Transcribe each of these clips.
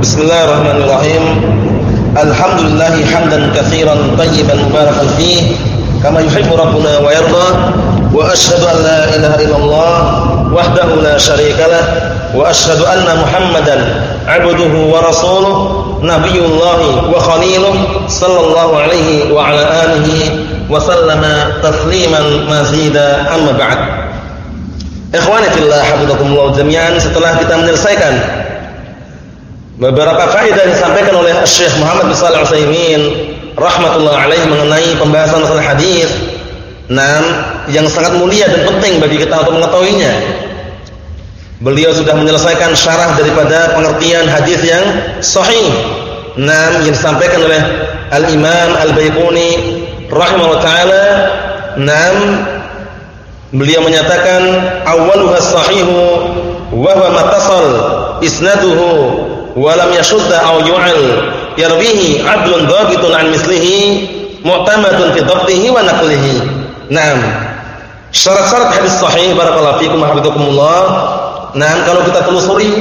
Bismillahirrahmanirrahim. Alhamdulillah hamdan katsiran tayyiban mubarakan fih kama yuhibbu rabbuna wa yarda wa asyhadu an la ilaha illallah wahdahu la syarikalah wa asyhadu anna Muhammadan abduhu wa rasuluh nabiyullah wa khaliluh sallallahu alaihi wa ala alihi wa sallama tasliman mazida amma ba'd. Ikhwani fillah hafizakumullah jami'an setelah kita menyelesaikan beberapa faedah yang disampaikan oleh Syekh Muhammad bin Shalih Al-Utsaimin rahimatullah alaih mengenai pembahasan masalah hadis. Nah, yang sangat mulia dan penting bagi kita untuk mengetahuinya. Beliau sudah menyelesaikan syarah daripada pengertian hadis yang sahih. Nah, yang disampaikan oleh Al-Imam Al-Baiquni rahimahullah taala. Nah, beliau menyatakan awwaluha sahihu wa huwa matasal isnaduhu walam yashudda aw yu'al yarwihi adlun dhabitun an mislihi mu'tamadun fi dhabtihi wa naqlihi. Naam. Syarat-syarat hadis sahih barakallahu fikum hafizakumullah. Naam kalau kita telusuri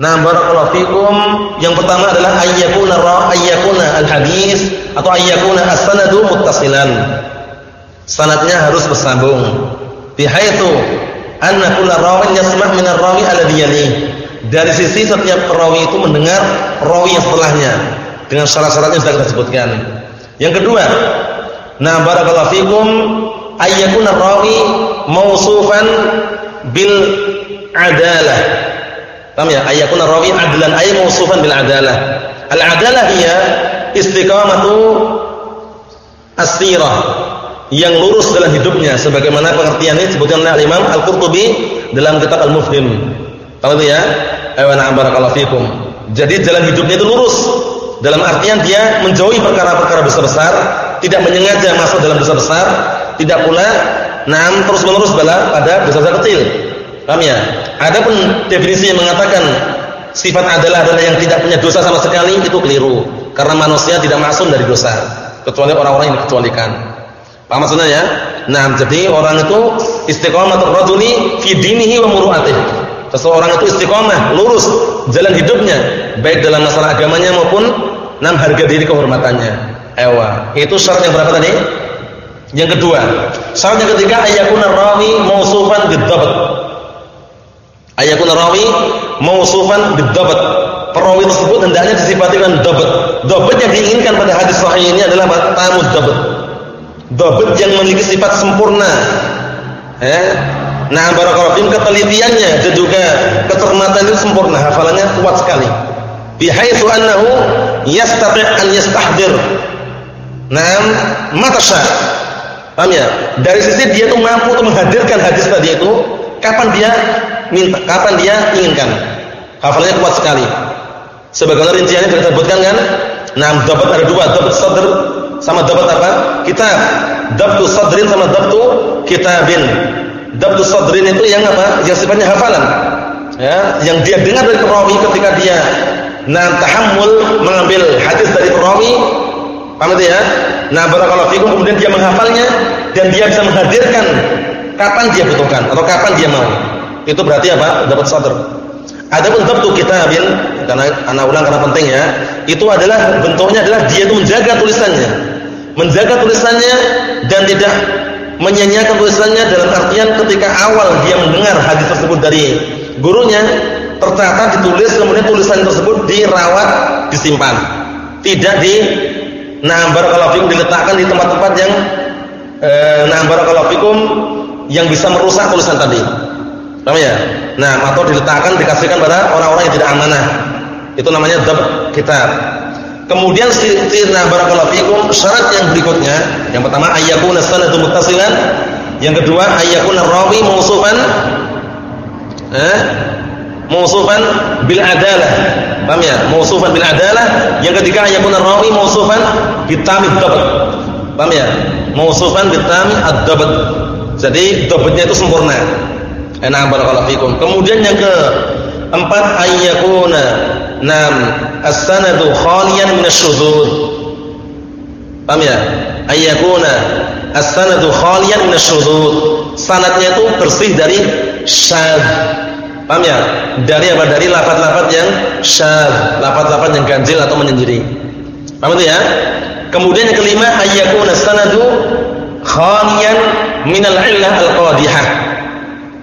Nah, barakallahu fikum. Yang pertama adalah ayyakuna ra ayyakuna al-hadis atau ayyakuna as-sanadu muttasilan. Sanadnya harus bersambung. Bihaitsu anna kullu rawin yasma' min ar-rawi alladhi yalih dari sisi setiap perawi itu mendengar rawi yang setelahnya dengan syarat-syarat yang sudah kita sebutkan. Yang kedua, nah barakallahu fikum ayyakuna rawi mausufan bil adalah. Paham ya? Ayyakuna rawi adlan ay mausufan bil adalah. Al adalah hiya istiqamatu as-sirah yang lurus dalam hidupnya sebagaimana pengertiannya disebutkan oleh Imam Al-Qurtubi dalam kitab Al-Mufhim. Kalau itu ya? Ayo na'am barakallahu fikum. Jadi jalan hidupnya itu lurus. Dalam artian dia menjauhi perkara-perkara besar-besar, tidak menyengaja masuk dalam dosa besar, tidak pula na'am terus-menerus bala pada dosa-dosa kecil. Paham ya? pun definisi yang mengatakan sifat adalah adalah yang tidak punya dosa sama sekali itu keliru. Karena manusia tidak masuk dari dosa, kecuali orang-orang yang dikecualikan. Paham maksudnya ya? Nah, jadi orang itu istiqomah rajuli fi dinihi wa muru'atihi Seseorang itu istiqomah, lurus jalan hidupnya, baik dalam masalah agamanya maupun enam harga diri kehormatannya. Ewa. Itu syarat yang berapa tadi? Yang kedua, syarat yang ketiga ayakuna rawi mausufan bidzabt. Ayakuna rawi mausufan bidzabt. Perawi tersebut hendaknya disifati dengan dabat. Dabat yang diinginkan pada hadis sahih ini adalah tamu dabat. Dabat yang memiliki sifat sempurna. Eh, Nah, barakallahu fiikum ketelitiannya dan juga kecermatan itu sempurna, hafalannya kuat sekali. Bihaitsu annahu yastati' an yastahdir. Naam, matasha. Paham ya? Dari sisi dia itu mampu untuk menghadirkan hadis tadi itu kapan dia minta, kapan dia inginkan. Hafalannya kuat sekali. Sebagaimana rinciannya kita sebutkan kan? Nah, dapat ada dua, dapat sadr sama dapat apa? Kitab. Dabtu sadrin sama dabtu kitabin. Dabtu sadrin itu yang apa? Yang sifatnya hafalan. Ya, yang dia dengar dari perawi ketika dia nah tahammul mengambil hadis dari perawi. Paham itu ya? Nah, barakallahu fikum kemudian dia menghafalnya dan dia bisa menghadirkan kapan dia butuhkan atau kapan dia mau. Itu berarti apa? Dapat sadr. Adapun dabtu kitabin karena anak ulang karena penting ya, itu adalah bentuknya adalah dia itu menjaga tulisannya. Menjaga tulisannya dan tidak menyanyiakan tulisannya dalam artian ketika awal dia mendengar hadis tersebut dari gurunya tercatat ditulis kemudian tulisan tersebut dirawat disimpan. Tidak di nah barakallahu fikum diletakkan di tempat-tempat yang barakallahu fikum yang bisa merusak tulisan tadi. Paham ya? Nah atau diletakkan dikasihkan pada orang-orang yang tidak amanah. Itu namanya kitab Kemudian sirna barakallahu fikum syarat yang berikutnya, yang pertama ayyakuna sanadu muttasilan, yang kedua ayyakuna rawi mausufan eh mausufan bil adalah. Paham ya? Mausufan bil adalah. Yang ketiga ayyakuna rawi mausufan bitamid dabt. Paham ya? Mausufan bitamid ad-dabt. Jadi dabatnya itu sempurna. Enak barakallahu fikum. Kemudian yang keempat ayyakuna Nam as-sanadu khaliyan min asy-syudzur. Paham ya? Ayyakuna as-sanadu khaliyan min asy-syudzur. Sanadnya itu bersih dari syadz. Paham ya? Dari apa? Dari lafaz-lafaz yang syadz, lafaz-lafaz yang ganjil atau menyendiri. Paham itu ya? Kemudian yang kelima ayyakuna sanadu khaliyan minal illah al-qadihah.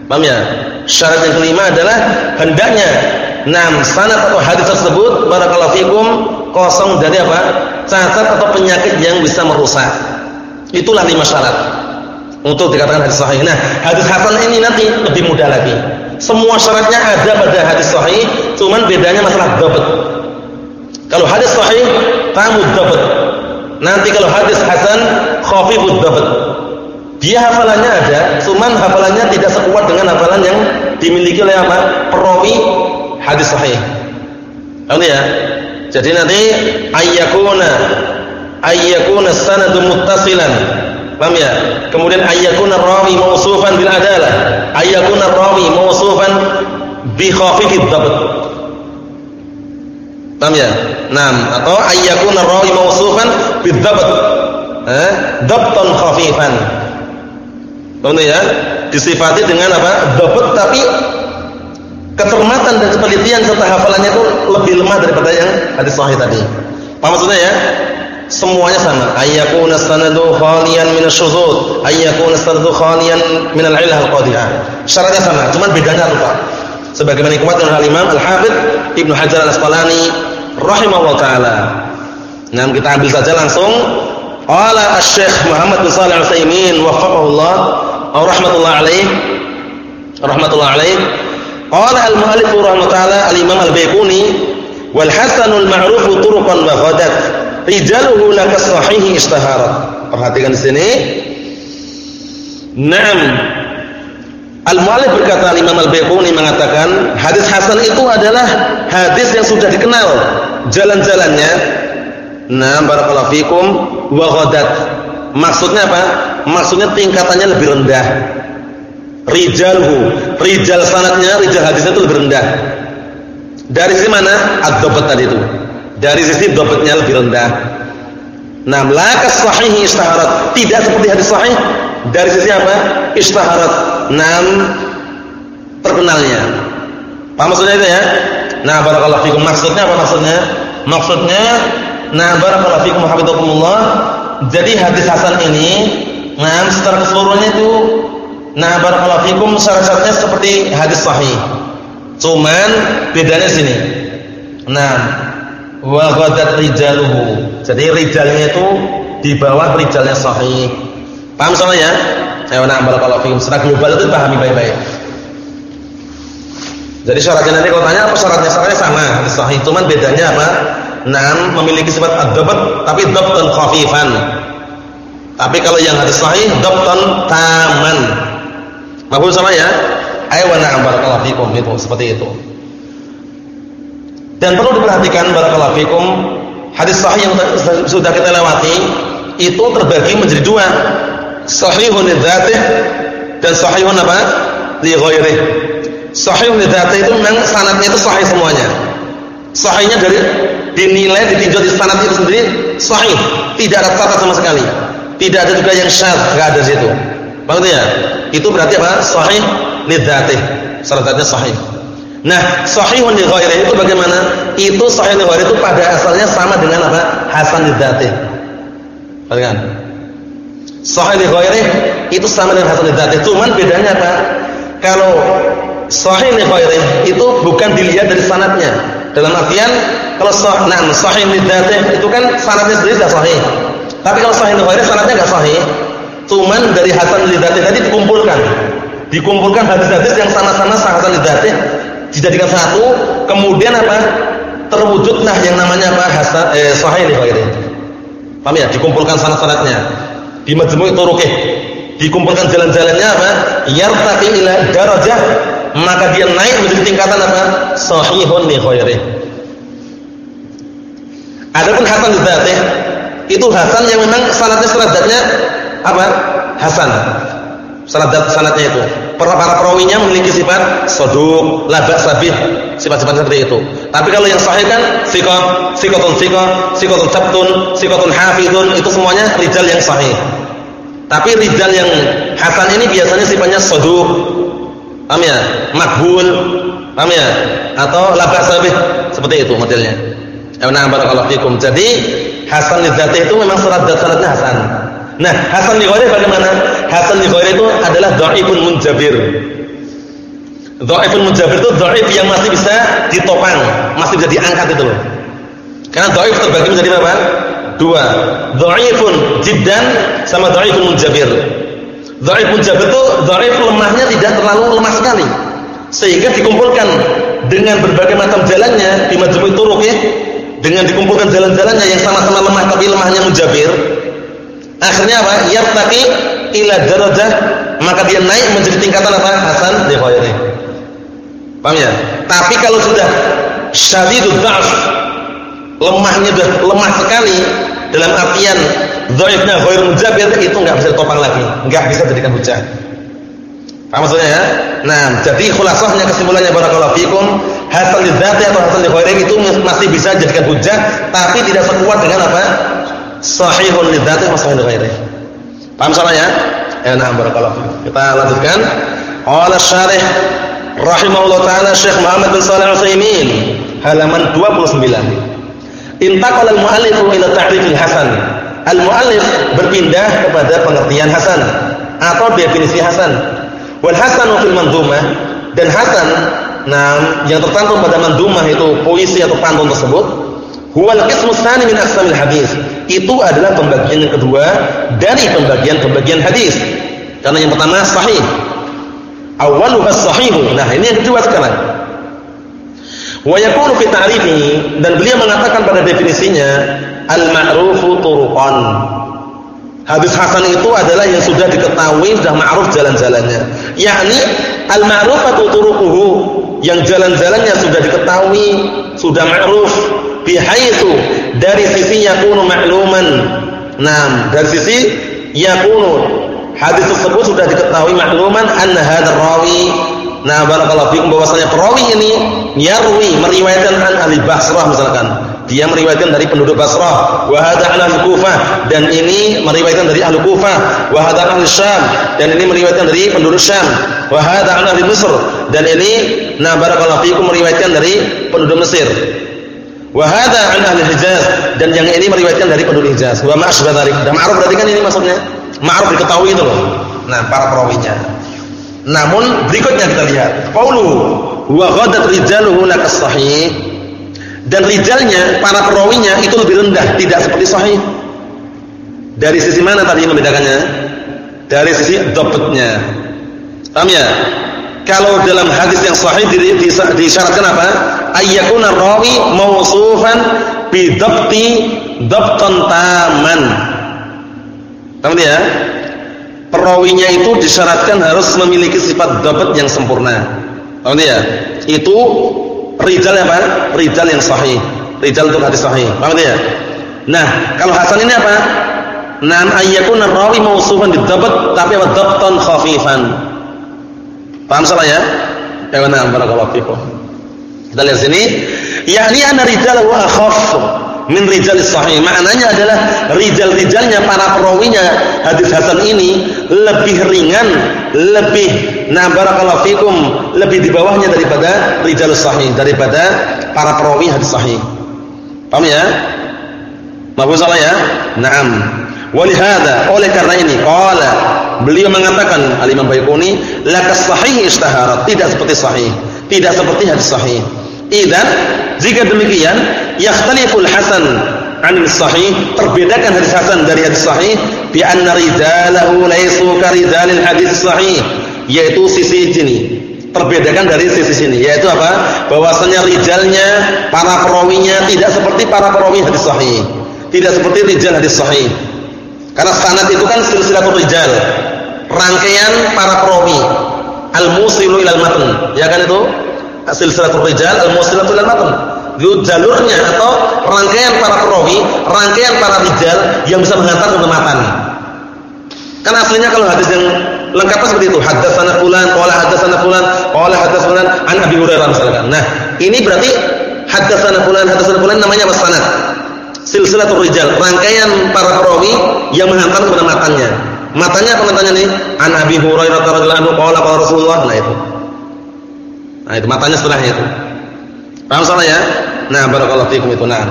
Paham ya? Syarat yang kelima adalah hendaknya enam sanad atau hadis tersebut barakallahu fikum kosong dari apa? cacat atau penyakit yang bisa merusak. Itulah lima syarat untuk dikatakan hadis sahih. Nah, hadis hasan ini nanti lebih mudah lagi. Semua syaratnya ada pada hadis sahih, cuman bedanya masalah dapat. Kalau hadis sahih, tamu dapat. Nanti kalau hadis hasan, khafifud dapat. Dia hafalannya ada, cuman hafalannya tidak sekuat dengan hafalan yang dimiliki oleh apa? Perawi hadis sahih. Paham ya? Jadi nanti ayyakuna ayyakuna sanadu muttasilan. Paham ya? Kemudian ayyakuna rawi mausufan bil adalah. Ayyakuna rawi mausufan bi khafifid dhabt. Paham ya? Naam, atau ayyakuna rawi mausufan bid dhabt. Eh, dhabtan khafifan. Paham ya? Disifati dengan apa? Dapat tapi kecermatan dan ketelitian serta hafalannya itu lebih lemah daripada yang hadis sahih tadi. Paham maksudnya ya? Semuanya sama. Ayyakuna sanadu khaliyan min asyuzud, ayyakuna sanadu khaliyan min al-illah al-qadhiyah. Syaratnya sama, cuma bedanya lupa. Sebagaimana dikuatkan oleh Imam Al-Hafidz Ibnu Hajar Al-Asqalani rahimahullah taala. Nah, kita ambil saja langsung Qala Asy-Syaikh Muhammad bin Shalih Al-Utsaimin waffaqahullah wa rahmatullah alaih. Rahmatullah alaih. Qala al-mu'allif rahmatullah al-imam al-Baiquni wal hasanul ma'ruf turuqan wa ghadat rijaluhu lakas sahih istaharat. Perhatikan di sini. Naam. Al-Mu'allif berkata Imam Al-Baiquni mengatakan hadis hasan itu adalah hadis yang sudah dikenal jalan-jalannya. Nah, barakallahu fikum. Wa ghadat. Maksudnya apa? Maksudnya tingkatannya lebih rendah. Rijalhu, rijal sanatnya, rijal hadisnya itu lebih rendah. Dari sisi mana? Ad-dhabt tadi itu. Dari sisi dhabtnya lebih rendah. Nah, lakas sahih istaharat. Tidak seperti hadis sahih. Dari sisi apa? Istaharat. Nam terkenalnya. Apa maksudnya itu ya? Nah, barakallahu fikum. Maksudnya apa maksudnya? Maksudnya Nah, barakallahu fikum hafizakumullah. Jadi hadis hasan ini, nah secara keseluruhannya itu nah barakallahu fikum syarat-syaratnya seperti hadis sahih. Cuman bedanya sini. Nah, wa ghadat rijaluhu. Jadi rijalnya itu di bawah rijalnya sahih. Paham soalnya ya? Saya nah barakallahu fikum. Secara global itu pahami baik-baik. Jadi syaratnya nanti kalau tanya apa syaratnya? Syaratnya sama, sahih. Cuman bedanya apa? Naam memiliki sifat ad-dabt tapi dabtan khafifan. Tapi kalau yang hadis sahih dabtan taman. Mafhum sama ya? Ayo na'am barakallahu fikum itu seperti itu. Dan perlu diperhatikan barakallahu fikum hadis sahih yang sudah kita lewati itu terbagi menjadi dua. Sahihun lidzatih dan sahihun apa? Li ghairih. Sahihun lidzatih itu memang sanadnya itu sahih semuanya. Sahihnya dari dinilai ditinjau di sanad itu sendiri sahih, tidak ada cacat sama sekali. Tidak ada juga yang syadz, enggak ada situ. Maksudnya itu berarti apa? Sahih lidzatih. Sanadnya sahih. Nah, sahihun li itu bagaimana? Itu sahih li itu pada asalnya sama dengan apa? Hasan lidzatih. Perhatikan. Sahih li itu sama dengan hasan lidzatih. Cuman bedanya apa? Kalau sahih li itu bukan dilihat dari sanadnya. Dalam artian kalau sah, nah, sahih lidzatih itu kan sanadnya sendiri sudah sahih. Tapi kalau sahih li sanadnya enggak sahih. Cuman dari hasan lidzatih tadi dikumpulkan. Dikumpulkan hadis-hadis yang sama-sama hasan lidzatih dijadikan satu, kemudian apa? Terwujudlah yang namanya apa? Hasan eh, sahih li Paham ya? Dikumpulkan sanad-sanadnya. Di majmu' turuqih. Dikumpulkan jalan-jalannya apa? Yartaqi ila darajah maka dia naik menjadi tingkatan apa? Sahihun li ghairihi. Adapun hasan dzatih itu hasan yang memang sanadnya sanadnya apa? Hasan. Sanad sanadnya itu. Para para perawinya memiliki sifat saduq, la sabih, sifat-sifat seperti itu. Tapi kalau yang sahih kan thiqah, thiqatun thiqah, thiqatun sabtun, thiqatun hafizun, itu semuanya rijal yang sahih. Tapi rijal yang hasan ini biasanya sifatnya saduq. Paham ya? Makbul. Paham ya? Atau labak sabih. Seperti itu modelnya. Ya barakallahu fikum. Jadi hasan li itu memang surat sanadnya hasan. Nah, hasan li bagaimana? Hasan li itu adalah dhaifun munjabir. Dhaifun munjabir itu dhaif yang masih bisa ditopang, masih bisa diangkat itu loh. Karena dhaif terbagi menjadi berapa? Dua. Dhaifun jiddan sama dhaifun munjabir. Dhaif munjabir itu dhaif lemahnya tidak terlalu lemah sekali. Sehingga dikumpulkan dengan berbagai macam jalannya di majmu' turuq ya. Dengan dikumpulkan jalan-jalannya yang sama-sama lemah tapi lemahnya munjabir. Akhirnya apa? Yartaqi ila darajah maka dia naik menjadi tingkatan apa? Hasan ghairi. Paham ya? Tapi kalau sudah syadidud dha'f lemahnya sudah lemah sekali dalam artian dhaifnya ghair mujabir itu enggak bisa ditopang lagi, enggak bisa jadikan hujah. Paham maksudnya ya? Nah, jadi khulasahnya kesimpulannya barakallahu fikum, hasan lidzati atau hasan li ghairi itu masih bisa jadikan hujah, tapi tidak sekuat dengan apa? Sahihun lidzati wa sahihun li ghairi. Paham soalnya? Ya, nah barakallahu fikum. Kita lanjutkan. Qala syarih rahimahullah taala Syekh Muhammad bin Shalih Al-Utsaimin halaman 29. Intaqala al-mu'allif ila ta'rifil hasan. Al-mu'allif berpindah kepada pengertian hasan atau definisi hasan. Wal hasanu fil mandhumah dan hasan nah yang tercantum pada mandhumah itu puisi atau pantun tersebut huwal qismu tsani min aqsamil hadis. Itu adalah pembagian yang kedua dari pembagian-pembagian hadis. Karena yang pertama sahih. Awwaluha sahih. Nah, ini yang kedua sekarang. Wa yakunu fi ta'rifihi dan beliau mengatakan pada definisinya al-ma'rufu turuqan. Hadis hasan itu adalah yang sudah diketahui sudah ma'ruf jalan-jalannya. Yakni al-ma'rufatu turuquhu yang jalan-jalannya sudah diketahui, sudah ma'ruf bihaitsu dari sisi yakunu ma'luman. Nah, dari sisi yakunu hadis tersebut sudah diketahui makluman anna hadzal rawi Nah, barakallahu fikum bahwasanya perawi ini yarwi meriwayatkan an ahli Basrah misalkan. Dia meriwayatkan dari penduduk Basrah, wa hadza an ahli Kufah dan ini meriwayatkan dari ahli Kufah, wa hadza an ahli Syam dan ini meriwayatkan dari penduduk Syam, wa hadza ahli Mesir dan ini nah barakallahu fikum meriwayatkan dari penduduk Mesir. Wa hadza an ahli Hijaz dan yang ini meriwayatkan dari penduduk Hijaz. Wa ma asbah Dan ma'ruf berarti kan ini maksudnya ma'ruf diketahui itu loh. Nah, para perawinya. Namun berikutnya kita lihat. Qaulu wa ghadat rijaluhu lakas sahih. Dan rijalnya, para perawinya itu lebih rendah, tidak seperti sahih. Dari sisi mana tadi membedakannya? Dari sisi dapatnya. Paham ya? Kalau dalam hadis yang sahih disyaratkan apa? Ayyakuna rawi mausufan bi dhabti dhabtan taman. Paham ya? perawinya itu disyaratkan harus memiliki sifat dapat yang sempurna. Paham ya? Itu rijal apa? Rijal yang sahih. Rijal untuk hadis sahih. Paham ya? Nah, kalau hasan ini apa? Nam ayyakun rawi mausufan bidabat tapi apa dabtan khafifan. Paham salah ya? Ya benar, barakallahu fikum. Kita lihat sini, yakni anna wa akhaf min rijal sahih. Maknanya adalah rijal-rijalnya para perawinya hadis hasan ini lebih ringan, lebih nah barakallahu fikum, lebih di bawahnya daripada rijal sahih, daripada para perawi hadis sahih. Paham ya? Maaf salah ya? Naam. Walihada, oleh karena ini qala beliau mengatakan Al-Imam Baiquni lakas sahih istaharat, tidak seperti sahih, tidak seperti hadis sahih. Idan jika demikian yakhtaliful hasan 'anil sahih terbedakan hadis hasan dari hadis sahih bi anna rijalahu laysu ka rijalil hadis sahih yaitu sisi sini terbedakan dari sisi sini yaitu apa? Bahwasanya rijalnya para perawinya tidak seperti para perawi hadis sahih. Tidak seperti rijal hadis sahih. Karena sanad itu kan silsilatul rijal. Rangkaian para perawi. Al-musilu ilal matan ya kan itu silsilatul rijal al-musilatul ilal matan itu jalurnya atau rangkaian para perawi, rangkaian para rijal yang bisa mengantar ke matan. Kan aslinya kalau hadis yang lengkap seperti itu, haddatsana fulan, qala haddatsana fulan, qala haddatsana fulan an Abi Hurairah misalkan. Nah, ini berarti haddatsana fulan, haddatsana fulan namanya sanad? Silsilatul rijal, rangkaian para perawi yang menghantar kepada matanya. Matanya apa matanya nih? An Abi Hurairah radhiyallahu anhu qala qala Rasulullah. Nah itu. Nah, itu matanya setelahnya itu. Paham salah ya? Nah, barakallahu fikum itu nah.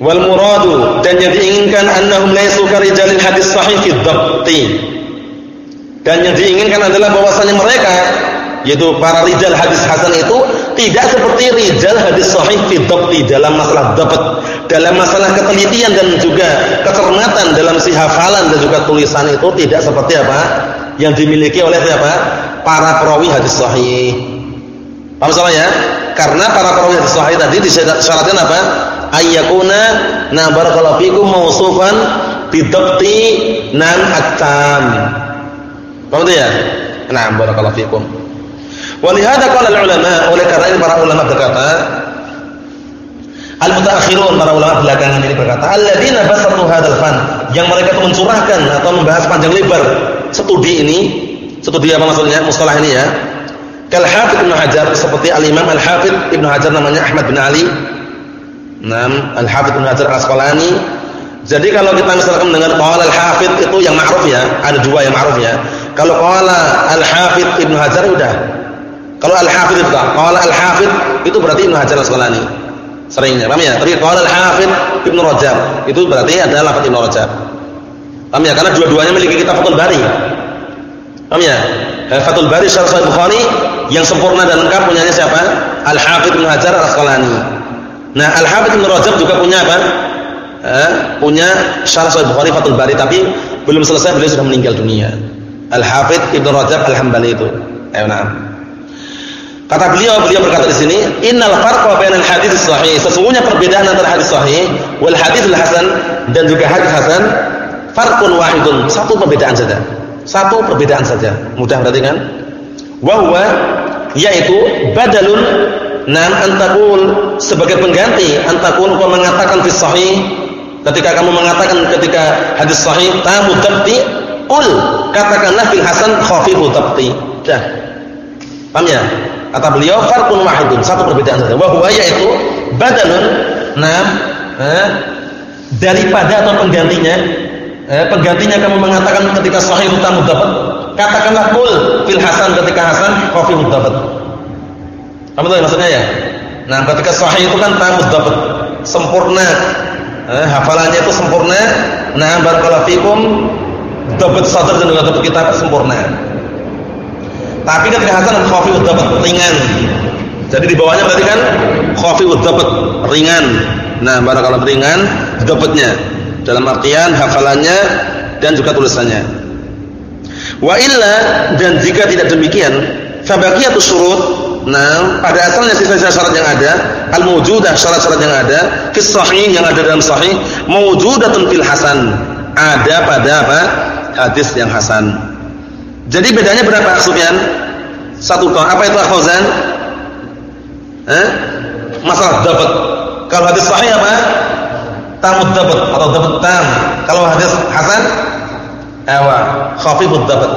Wal muradu dan yang diinginkan annahum laysu karijalil hadis sahih fi dhabti. Dan yang diinginkan adalah bahwasanya mereka yaitu para rijal hadis hasan itu tidak seperti rijal hadis sahih fi dhabti dalam masalah dhabt, dalam masalah ketelitian dan juga kecermatan dalam si hafalan dan juga tulisan itu tidak seperti apa yang dimiliki oleh siapa? Para perawi hadis sahih. Paham salah ya? Karena para perawi hadis sahih tadi disyaratkan apa? Ayyakuna na barakallahu fikum mausufan bidabti nan atam. Paham ya? Nah, barakallahu fikum. Walihada qala ulama, oleh karena ini para ulama berkata, al-mutaakhirun para ulama belakangan ini berkata, alladzina basatu hadzal fan, yang mereka itu mencurahkan atau membahas panjang lebar studi ini, studi apa maksudnya? Mustalah ini ya. Kal Hafidz Ibnu Hajar seperti Al-Imam Al-Hafidz Ibnu Hajar namanya Ahmad bin Ali. Nam Al-Hafidz Ibnu Hajar Al-Asqalani. Jadi kalau kita misalkan mendengar qala Al-Hafidz itu yang ma'ruf ya, ada dua yang ma'ruf ya. Kalau qala Al-Hafidz Ibnu Hajar udah. Kalau Al-Hafidz itu qala Al-Hafidz itu berarti Ibnu Hajar Al-Asqalani. Seringnya, paham ya? Tapi qala Al-Hafidz Ibnu Rajab itu berarti ada lafaz Ibnu Rajab. Paham ya? Karena dua-duanya memiliki kitab Fathul Bari. Paham ya? Eh, Fathul Bari Syarh Sahih Bukhari yang sempurna dan lengkap punyanya siapa? Al-Hafidz Ibnu Hajar Al-Asqalani. Nah, Al-Hafidz Ibnu Rajab juga punya apa? Eh, punya Syarh Sahih Bukhari Fathul Bari tapi belum selesai beliau sudah meninggal dunia. Al-Hafidz Ibnu Rajab Al-Hambali itu. Ayo nah. Kata beliau, beliau berkata di sini, "Innal farqa bainal hadits sahih." Sesungguhnya perbedaan antara hadis sahih wal hadits hasan dan juga hadis hasan farqun wahidun, satu perbedaan saja. Satu perbedaan saja. Mudah berarti kan? Wa yaitu badalun nam antakul sebagai pengganti antakul kau mengatakan fi sahih ketika kamu mengatakan ketika hadis sahih tamu dabti qul katakanlah fil hasan khafifu dabti. Dah. Paham ya? Kata beliau farqun wahidun, satu perbedaan saja. Wa huwa yaitu badalun nam eh, daripada atau penggantinya eh, penggantinya kamu mengatakan ketika sahih tamu dapat katakanlah kul fil hasan ketika hasan kofi dapat kamu tahu maksudnya ya? Nah ketika sahih itu kan tamu dapat sempurna. Eh, hafalannya itu sempurna. Nah barakallahu fikum dapat sadar dan dapat kitab sempurna. Tapi ketika hasan kofi dapat ringan. Jadi di bawahnya berarti kan kofi dapat ringan. Nah barakallahu ringan dapatnya dalam artian hafalannya dan juga tulisannya. Wa illa dan jika tidak demikian, fabaqiyatu syurut Nah, pada asalnya sisa-sisa syarat yang ada, al-mawjudah syarat-syarat yang ada, fi sahih yang ada dalam sahih, mawjudatun fil hasan. Ada pada apa? Hadis yang hasan. Jadi bedanya berapa Sufyan? Satu tahun. Apa itu Fauzan? Eh? Masalah dapat. Kalau hadis sahih apa? Tamud dabat atau dabat tam. Kalau hadis hasan awa khafifud dabat.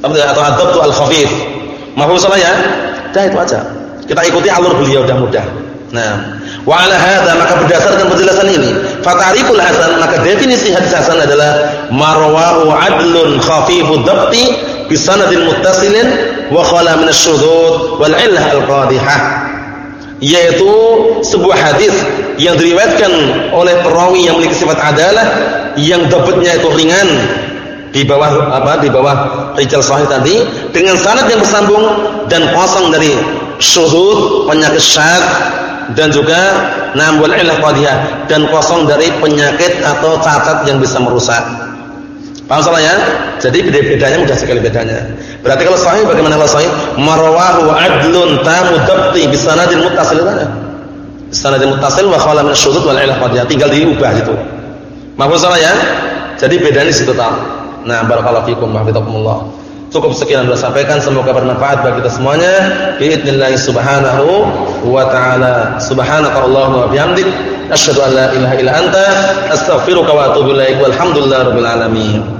Atau adabtu al khafif. Mahfum salah ya? Dah itu aja. Kita ikuti alur beliau dah mudah. Nah, wa ala hadza maka berdasarkan penjelasan ini, fatariful hasan maka definisi hadis hasan adalah marwahu adlun khafifud dabti bi muttasilin wa khala min asy-syudud wal illah al-qadhihah. Yaitu sebuah hadis yang diriwayatkan oleh perawi yang memiliki sifat adalah yang dapatnya itu ringan di bawah apa di bawah rijal sahih tadi dengan sanad yang bersambung dan kosong dari syuhud penyakit syad dan juga nambul ilah qadiyah dan kosong dari penyakit atau cacat yang bisa merusak. Paham salah ya? Jadi beda-bedanya mudah sekali bedanya. Berarti kalau sahih bagaimana kalau sahih? Marwahu adlun tamu dabti bisanadin muttasil sanad muttasil wa khala min asyudud wal ilah qadiyah tinggal diubah itu. Mahfuz salah ya? Jadi bedanya situ tahu. Nah, barakallahu fikum hafizakumullah. Cukup sekian yang sudah sampaikan semoga bermanfaat bagi kita semuanya. Biidznillah subhanahu wa ta'ala. Subhanaka Allahumma wa bihamdik asyhadu an la ilaha illa anta astaghfiruka wa atubu ilaik. Walhamdulillahirabbil alamin.